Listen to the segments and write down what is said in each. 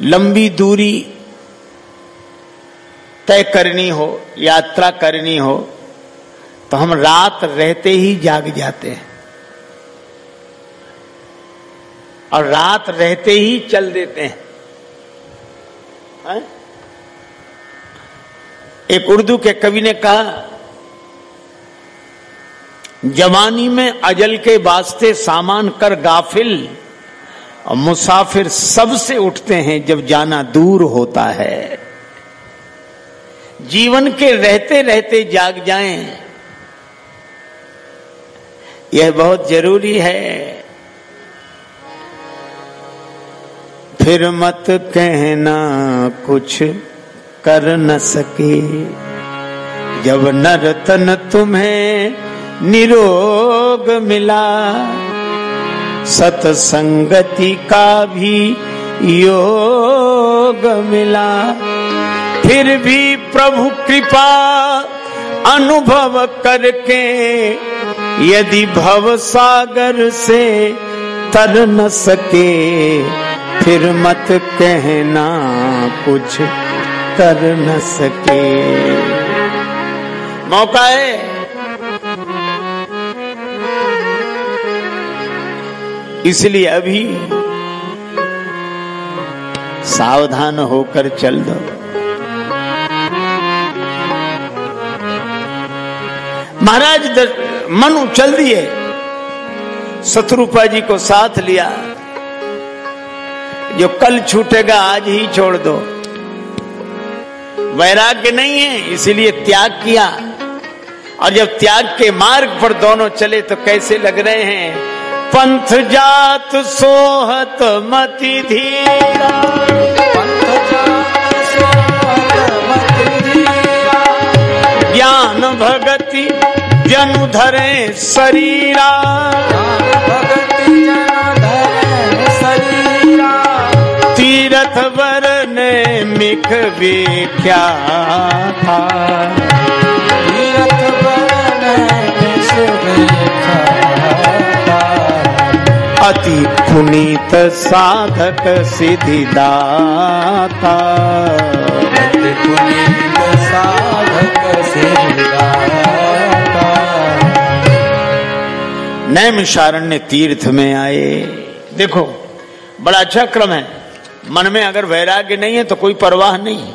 लंबी दूरी तय करनी हो, यात्रा करनी हो तो हम रात रहते ही जाग जाते हैं और रात रहते ही चल देते हैं है? एक उर्दू के कवि ने कहा, जवानी में अजल के वास्ते सामान कर गाफिल और मुसाफिर सबसे उठते हैं जब जाना दूर होता है। जीवन के रहते रहते जाग जाएँ। यह बहुत ज़रूरी है। फिर मत कहना कुछ कर न सके। जब नरतन तुम्हें निरोग मिला सतसंगति का भी योग मिला। फिर भी प्रभु कृपा अनुभव करके यदि भव सागर से तर न सके, फिर मत कहना कुछ कर न सके। मौका है। इसलिए अभी सावधान होकर चल दो। महाराज मनु चल दिए। शत्रुपा जी को साथ लिया। जो कल छूटेगा, आज ही छोड़ दो। वैराग्य नहीं है, इसीलिए त्याग किया। और जब त्याग के मार्ग पर दोनों चले तो कैसे लग रहे हैं? पंथ जात सोहत मति धीरा। ज्ञान भगति जनु धरे शरीरा। तीरथ वर ने मिख व्याख्या था। तीरथ वर ने अति पुनीत साधक सिद्धिदाता। अति पुनीत साधक सिद्धाता नैमिषारण्य तीर्थ में आए। देखो बड़ा अच्छा क्रम है। मन में अगर वैराग्य नहीं है तो कोई परवाह नहीं।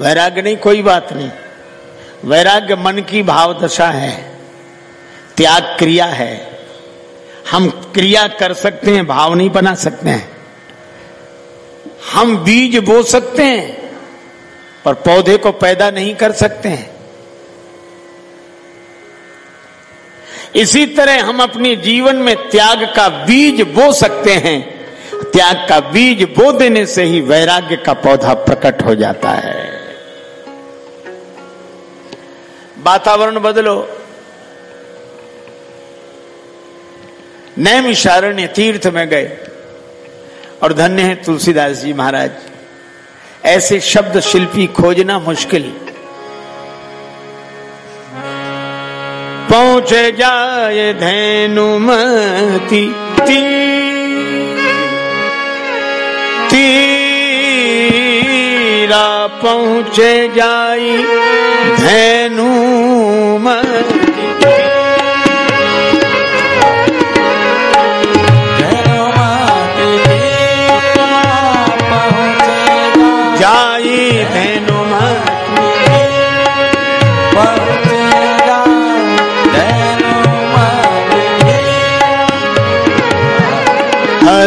वैराग्य नहीं कोई बात नहीं। वैराग्य मन की भाव दशा है त्याग क्रिया है। हम क्रिया कर सकते हैं भाव नहीं बना सकते हैं। हम बीज बो सकते हैं, पर पौधे को पैदा नहीं कर सकते हैं। इसी तरह हम अपने जीवन में त्याग का बीज बो सकते हैं। त्याग का बीज बो देने से ही वैराग्य का पौधा प्रकट हो जाता है। वातावरण बदलो। नैमिषारण्य तीर्थ में गए। और धन्य है तुलसीदास जी महाराज। ऐसे शब्द शिल्पी खोजना मुश्किल। पहुँचे जाए धैनु धैनुमती ती तीरा पहुँचे जाई धैनुमती।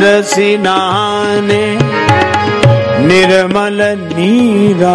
हर सिनाने निर्मल नीरा।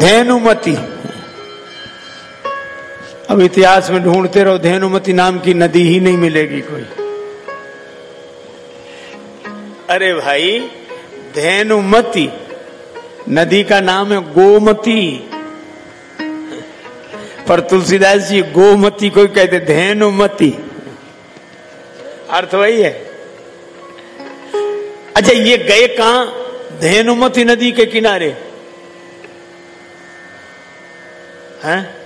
धैनुमती। अब इतिहास में ढूंढते रहो, धेनुमति नाम की नदी ही नहीं मिलेगी कोई। अरे भाई, धेनुमति, नदी का नाम है गोमती। पर तुलसीदास जी, गोमती को कहते धेनुमती। अर्थ वही है। अच्छा ये गए कहा? धेनुमती नदी के किनारे। हैं?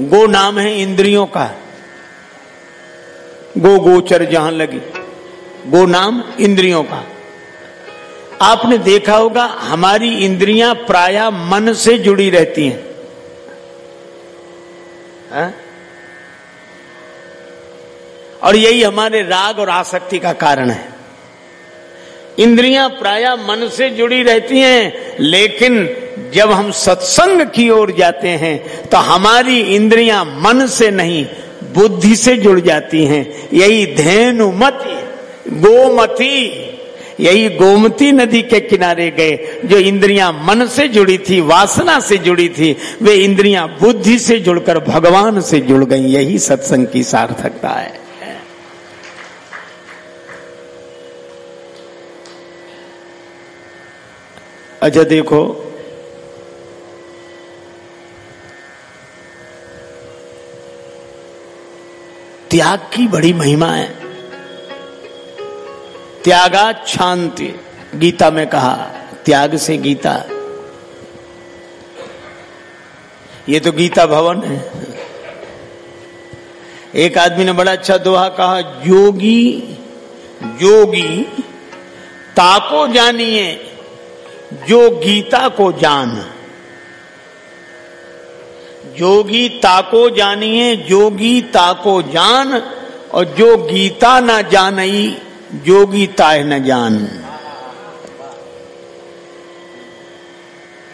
गो नाम है इंद्रियों का। गो गोचर जहाँ लगी, गो नाम इंद्रियों का। आपने देखा होगा, हमारी इंद्रियाँ प्राय मन से जुड़ी रहती हैं। है? और यही हमारे राग और आसक्ति का कारण है। इंद्रियाँ प्राय मन से जुड़ी रहती हैं, लेकिन जब हम सत्संग की ओर जाते हैं तो हमारी इंद्रियाँ मन से नहीं, बुद्धि से जुड़ जाती हैं। यही धेनुमति गोमती, यही गोमती नदी के किनारे गए, जो इंद्रियाँ मन से जुड़ी थी, वासना से जुड़ी थी, वे इंद्रियाँ बुद्धि से जुड़कर भगवान से जुड़ गई। यही सत्संग की सार्थकता है। अच्छा देखो त्याग की बड़ी महिमा है। त्यागा शांति, गीता में कहा, त्याग से गीता। ये तो गीता भवन है। एक आदमी ने बड़ा अच्छा दोहा कहा, योगी योगी, ताको जानिए, जो गीता को जान। जोगी ताको जानिए, जोगी ताको जान, और जो गीता न जानई, जोगी ताय न जान।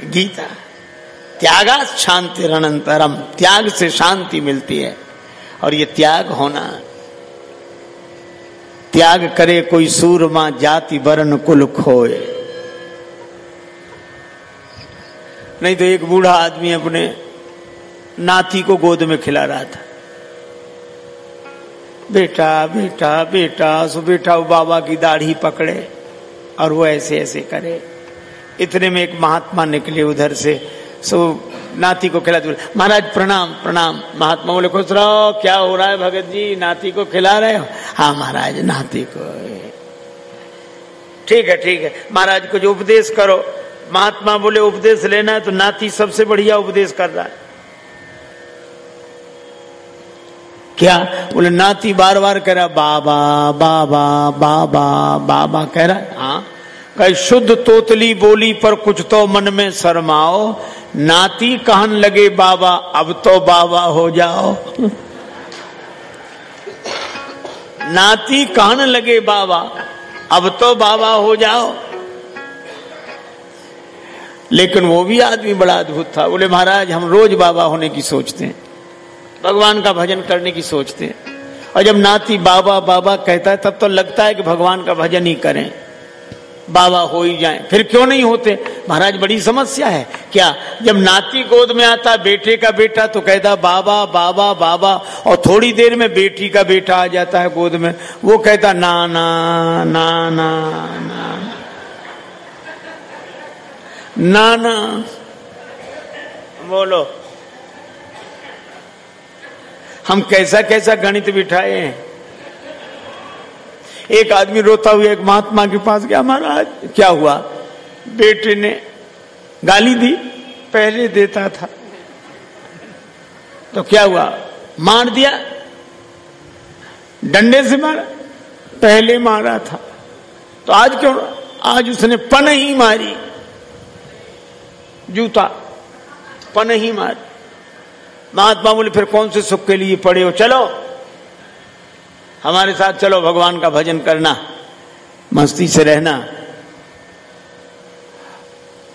गीता, त्यागा शांति रणंतरम, त्याग से शांति मिलती है, और ये त्याग होना। त्याग करे कोई सूरमा, जाति वर्ण कुल खोए। नहीं तो एक बूढ़ा आदमी अपने नाती को गोद में खिला रहा था। बेटा बेटा बेटा, सो बेटा, वो बाबा की दाढ़ी पकड़े और वो ऐसे ऐसे करे। इतने में एक महात्मा निकले उधर से, सो नाती को खिला बोले महाराज, प्रणाम प्रणाम। महात्मा बोले, खुश रहो, क्या हो रहा है भगत जी? नाती को खिला रहे हो? हाँ महाराज, नाती को। ठीक है ठीक है। महाराज को जो उपदेश करो। महात्मा बोले, उपदेश लेना है तो नाती सबसे बढ़िया उपदेश कर रहा है। क्या? बोले, नाती बार बार कह रहा, बाबा बाबा बाबा बाबा, कह रहा है। हाँ? कहीं, शुद्ध तोतली बोली पर कुछ तो मन में शर्माओ। नाती कहन लगे, बाबा, अब तो बाबा हो जाओ। नाती कहन लगे, बाबा, अब तो बाबा हो जाओ। लेकिन वो भी आदमी बड़ा अद्भुत था। बोले, महाराज, हम रोज बाबा होने की सोचते हैं। भगवान का भजन करने की सोचते हैं। और जब नाती बाबा बाबा कहता है, तब तो लगता है कि भगवान का भजन ही करें। बाबा हो ही जाए। फिर क्यों नहीं होते? महाराज, बड़ी समस्या है। क्या? जब नाती गोद में आता, बेटे का बेटा तो कहता, बाबा बाबा बाबा, और थोड़ी देर में बेटी का बेटा आ जाता है गोद में। वो कहता, ना ना ना ना ना ना ना बोलो। हम कैसा कैसा गणित बिठाए हैं। एक आदमी रोता हुआ, एक महात्मा के पास गया, महाराज, क्या हुआ? बेटे ने गाली दी, पहले देता था। तो क्या हुआ? मार दिया। डंडे से मारा। पहले मारा था। तो आज क्यों? आज उसने पन ही मारी। जूता। पन ही मारी। महात्मा बोले, फिर कौन से सुख के लिए पड़े हो? चलो। हमारे साथ चलो, भगवान का भजन करना, मस्ती से रहना।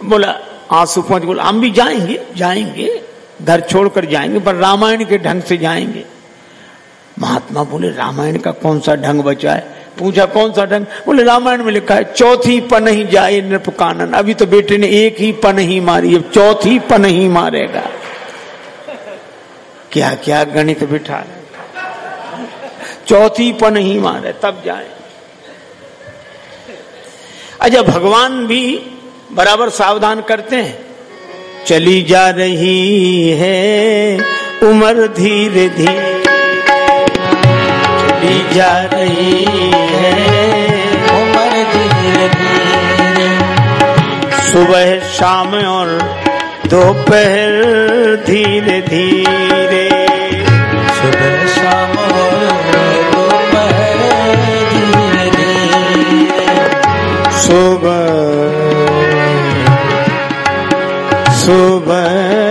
बोला, आँसू पहुँच बोला, हम भी जाएँगे जाएँगे, घर छोड़कर जाएँगे, पर रामायण के ढंग से जाएँगे। महात्मा बोले, रामायण का कौन सा ढंग बचा है? पूछा, कौन सा ढंग? बोले, रामायण में लिखा है, चौथी पन ही जाए नृप कानन अभी तो बेटे ने एक ही पन ही मारी, अब चौथी पन ही मारेगा। क्या क्या गणित बिठा? रहे चौथी पन ही मारे, तब जाए। अच्छा भगवान भी बराबर सावधान करते हैं। चली जा रही है उम्र धीरे धीरे। चली जा रही है उम्र धीरे धीरे। सुबह, शाम और दोपहर धीरे धीरे। सुबह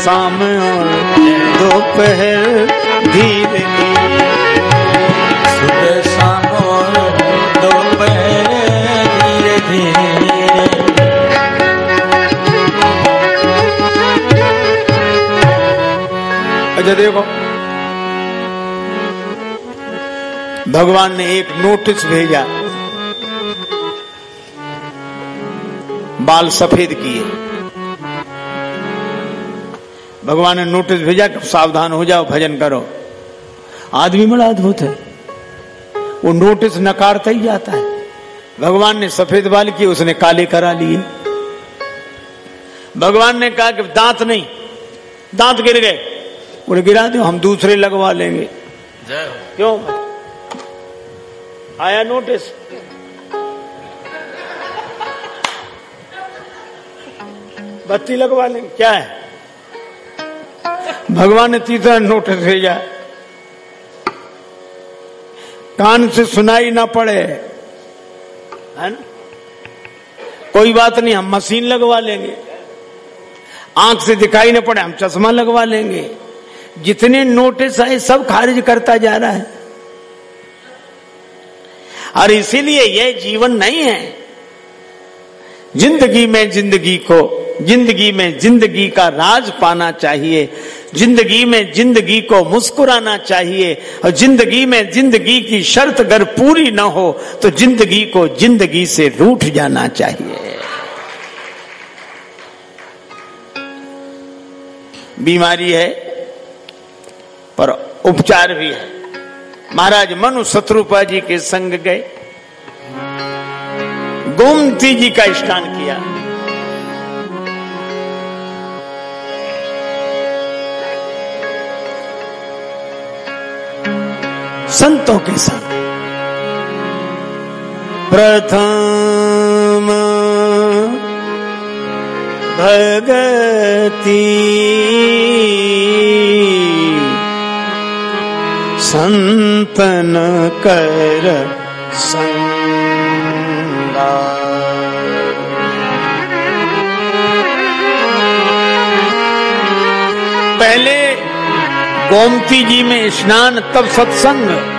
शाम दोपहर धीरे सुबह शाम दोपहर धीरे धीरे। अच्छा देखो भगवान ने एक नोटिस भेजा। बाल सफ़ेद किए। भगवान ने नोटिस भेजा कि सावधान हो जाओ भजन करो। आदमी बड़ा अद्भुत है। वो नोटिस नकारता ही जाता है। भगवान ने सफ़ेद बाल किए उसने काले करा लिए। भगवान ने कहा कि दांत नहीं दांत गिर गए। बोले गिरा दो हम दूसरे लगवा लेंगे। क्यों? आया नोटिस। बत्ती लगवा लेंगे। क्या है? भगवान ने तीसरा नोटिस भेजा। कान से सुनाई ना पड़े। है? ना कोई बात नहीं, हम मशीन लगवा लेंगे। आँख से दिखाई ना पड़े, हम चश्मा लगवा लेंगे। जितने नोटिस आए, सब खारिज करता जा रहा है। और इसीलिए यह जीवन नहीं है। ज़िंदगी में ज़िंदगी को, ज़िंदगी में ज़िंदगी का राज पाना चाहिए। ज़िंदगी में ज़िंदगी को मुस्कुराना चाहिए और ज़िंदगी में ज़िंदगी की शर्त अगर पूरी न हो तो ज़िंदगी को ज़िंदगी से रूठ जाना चाहिए। बीमारी है, पर उपचार भी है। महाराज मनु शत्रुपा जी के संग गए। गोमती जी का स्नान किया। संतों के संग। प्रथम भगती संतन कर पहले गोमती जी में स्नान तब सत्संग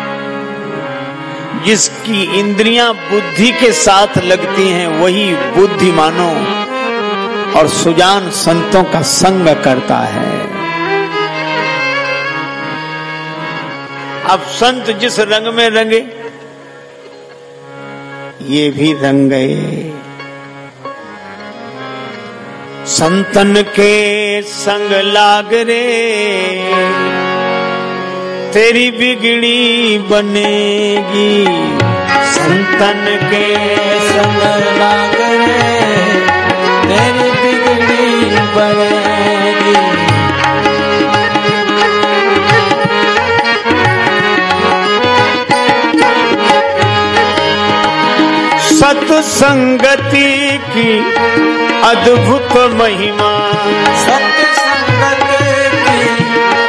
जिसकी इंद्रियाँ बुद्धि के साथ लगती हैं, वही बुद्धिमानों और सुजान संतों का संग करता है। अब संत जिस रंग में रंगे, ये भी रंग। गए संतन के संग लाग रे। तेरी बिगड़ी बनेगी। संतन के संग लाग तेरी बिगड़ी बनेगी। सत्संगति की अद्भुत महिमा। सत्य संगत की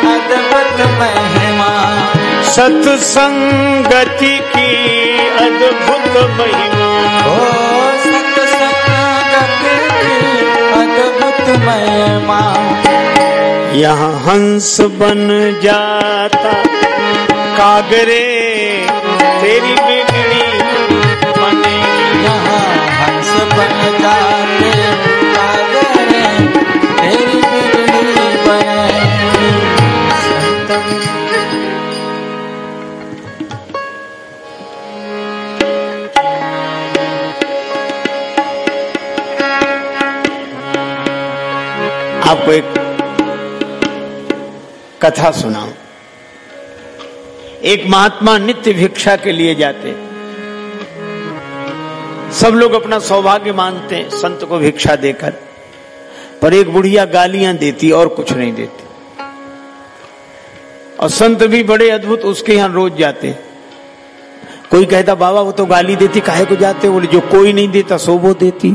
अद्भुत महिमा। सत्संगति की अद्भुत महिमा। की अद्भुत महिमा। यहाँ हंस बन जाता कागरे तेरी बिगड़ी बनेगी। यहाँ हंस बन जाते। कथा सुनाऊं। एक महात्मा नित्य भिक्षा के लिए जाते सब लोग अपना सौभाग्य मानते संत को भिक्षा देकर। पर एक बुढ़िया गालियाँ देती और कुछ नहीं देती। और संत भी बड़े अद्भुत उसके यहाँ रोज जाते कोई कहता, बाबा, वो तो गाली देती, काहे को जाते बोले, जो कोई नहीं देता, सो वो देती।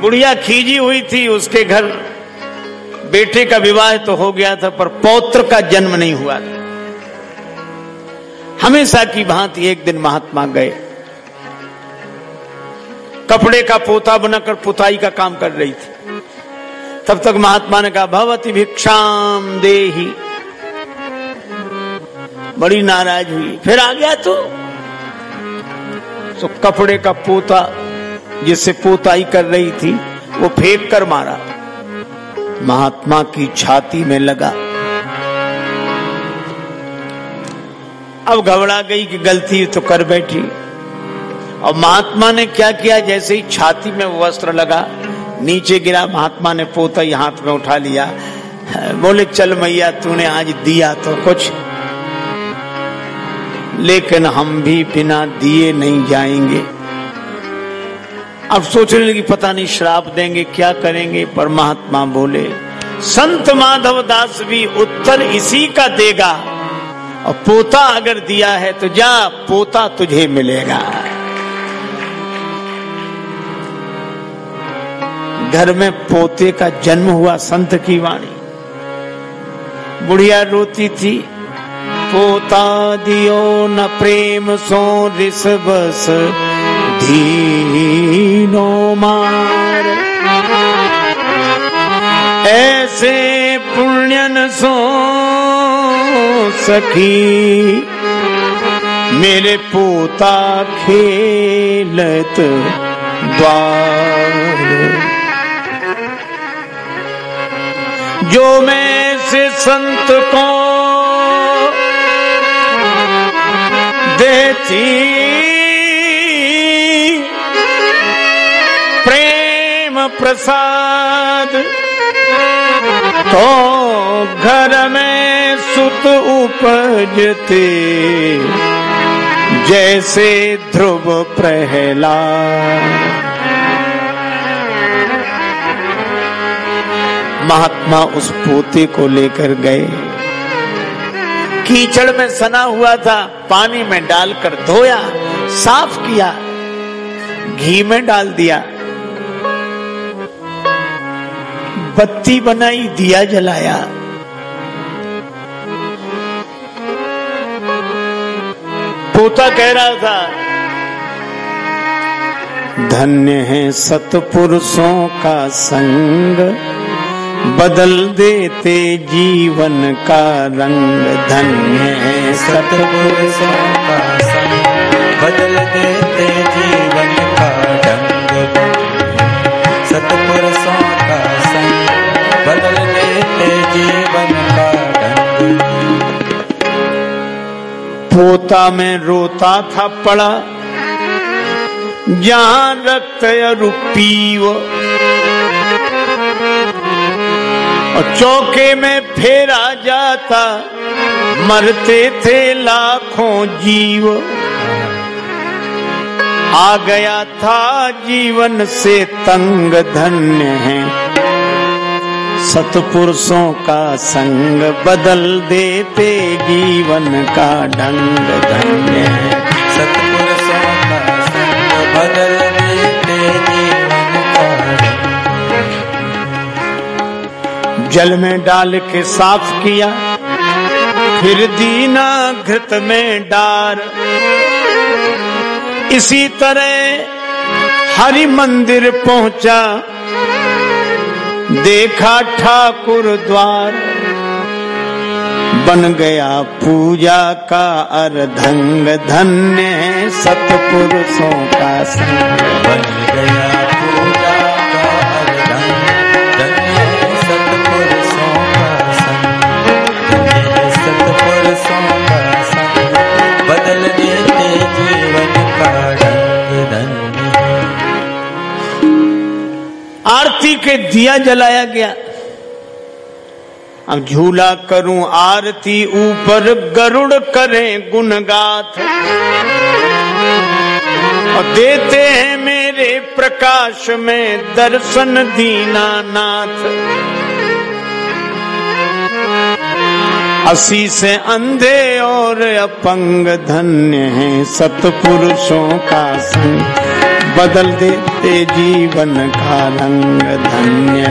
बुढ़िया खींची हुई थी, उसके घर बेटे का विवाह तो हो गया था, पर पौत्र का जन्म नहीं हुआ था। हमेशा की भांति एक दिन महात्मा गए। कपड़े का पोता बनाकर पुताई का काम कर रही थी। तब तक महात्मा ने कहा, भवती भिक्षाम देही। बड़ी नाराज़ हुई। फिर आ गया तो? तो कपड़े का पोता, जिससे पोताई कर रही थी, वो फेंक कर मारा। महात्मा की छाती में लगा। अब घबरा गई कि गलती तो कर बैठी। और महात्मा ने क्या किया? जैसे ही छाती में वस्त्र लगा, नीचे गिरा, महात्मा ने पोता ही हाथ में उठा लिया। बोले, चल मैया, तूने आज दिया तो कुछ। लेकिन हम भी बिना दिए नहीं जाएँगे। अब सोचने लगी, पता नहीं श्राप देंगे, क्या करेंगे? पर महात्मा बोले, संत माधव दास भी उत्तर इसी का देगा। और पोता अगर दिया है तो जा, पोता तुझे मिलेगा। घर में पोते का जन्म हुआ संत की वाणी। बुढ़िया रोती थी, पोता दियो न प्रेम सो रिस बस दीनो मार। ऐसे पुण्यन सो सखी, मेरे पोता खेलत द्वार। जो मैं से संत को देती प्रसाद। तो घर में सुत उपजते। जैसे ध्रुव प्रहलाद। महात्मा उस पोते को लेकर गए। कीचड़ में सना हुआ था, पानी में डालकर धोया, साफ़ किया, घी में डाल दिया। बत्ती बनाई दिया जलाया। पोता कह रहा था धन्य है सतपुरुषों का संग बदल देते जीवन का रंग। धन्य है सतपुरुषों का संग बदल देते पोता में रोता था पड़ा। जहाँ रक्त रूपीव और चौके में फेरा जाता, मरते थे लाखों जीव। आ गया था जीवन से तंग धन्य है। सतपुरुषों का संग बदल देते जीवन का ढंग धन्य है। सतपुरुषों का संग बदल देते जीवन का जल में डाल के साफ़ किया फिर दीना घृत में डार। इसी तरह हरि मंदिर पहुँचा देखा ठाकुर द्वार। बन गया पूजा का अर्धंग धन्य सतपुरुषों का संग बन गया जीवन का दिया जलाया गया। अब झूला करूँ आरती ऊपर, गरुड़ करें गुणगाथ। और देते हैं मेरे प्रकाश में दर्शन दीनानाथ। असी से अंधे और अपंग धन्य है सतपुरुषों का संग। बदल देते जीवन का रंग धन्य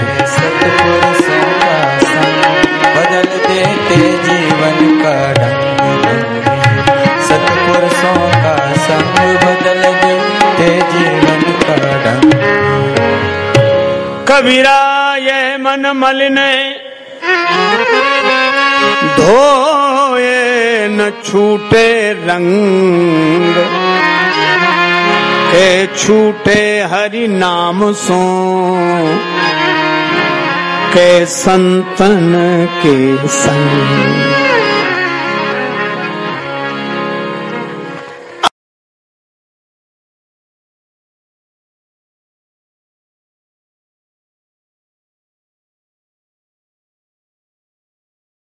बदल देते जीवन का रंग सतपुरुषों का संग बदल देते जीवन का रंग कबीरा यह मन मलिन धोए न छूटे रंग। के छूटे हरि नाम सो। के संतन के संग।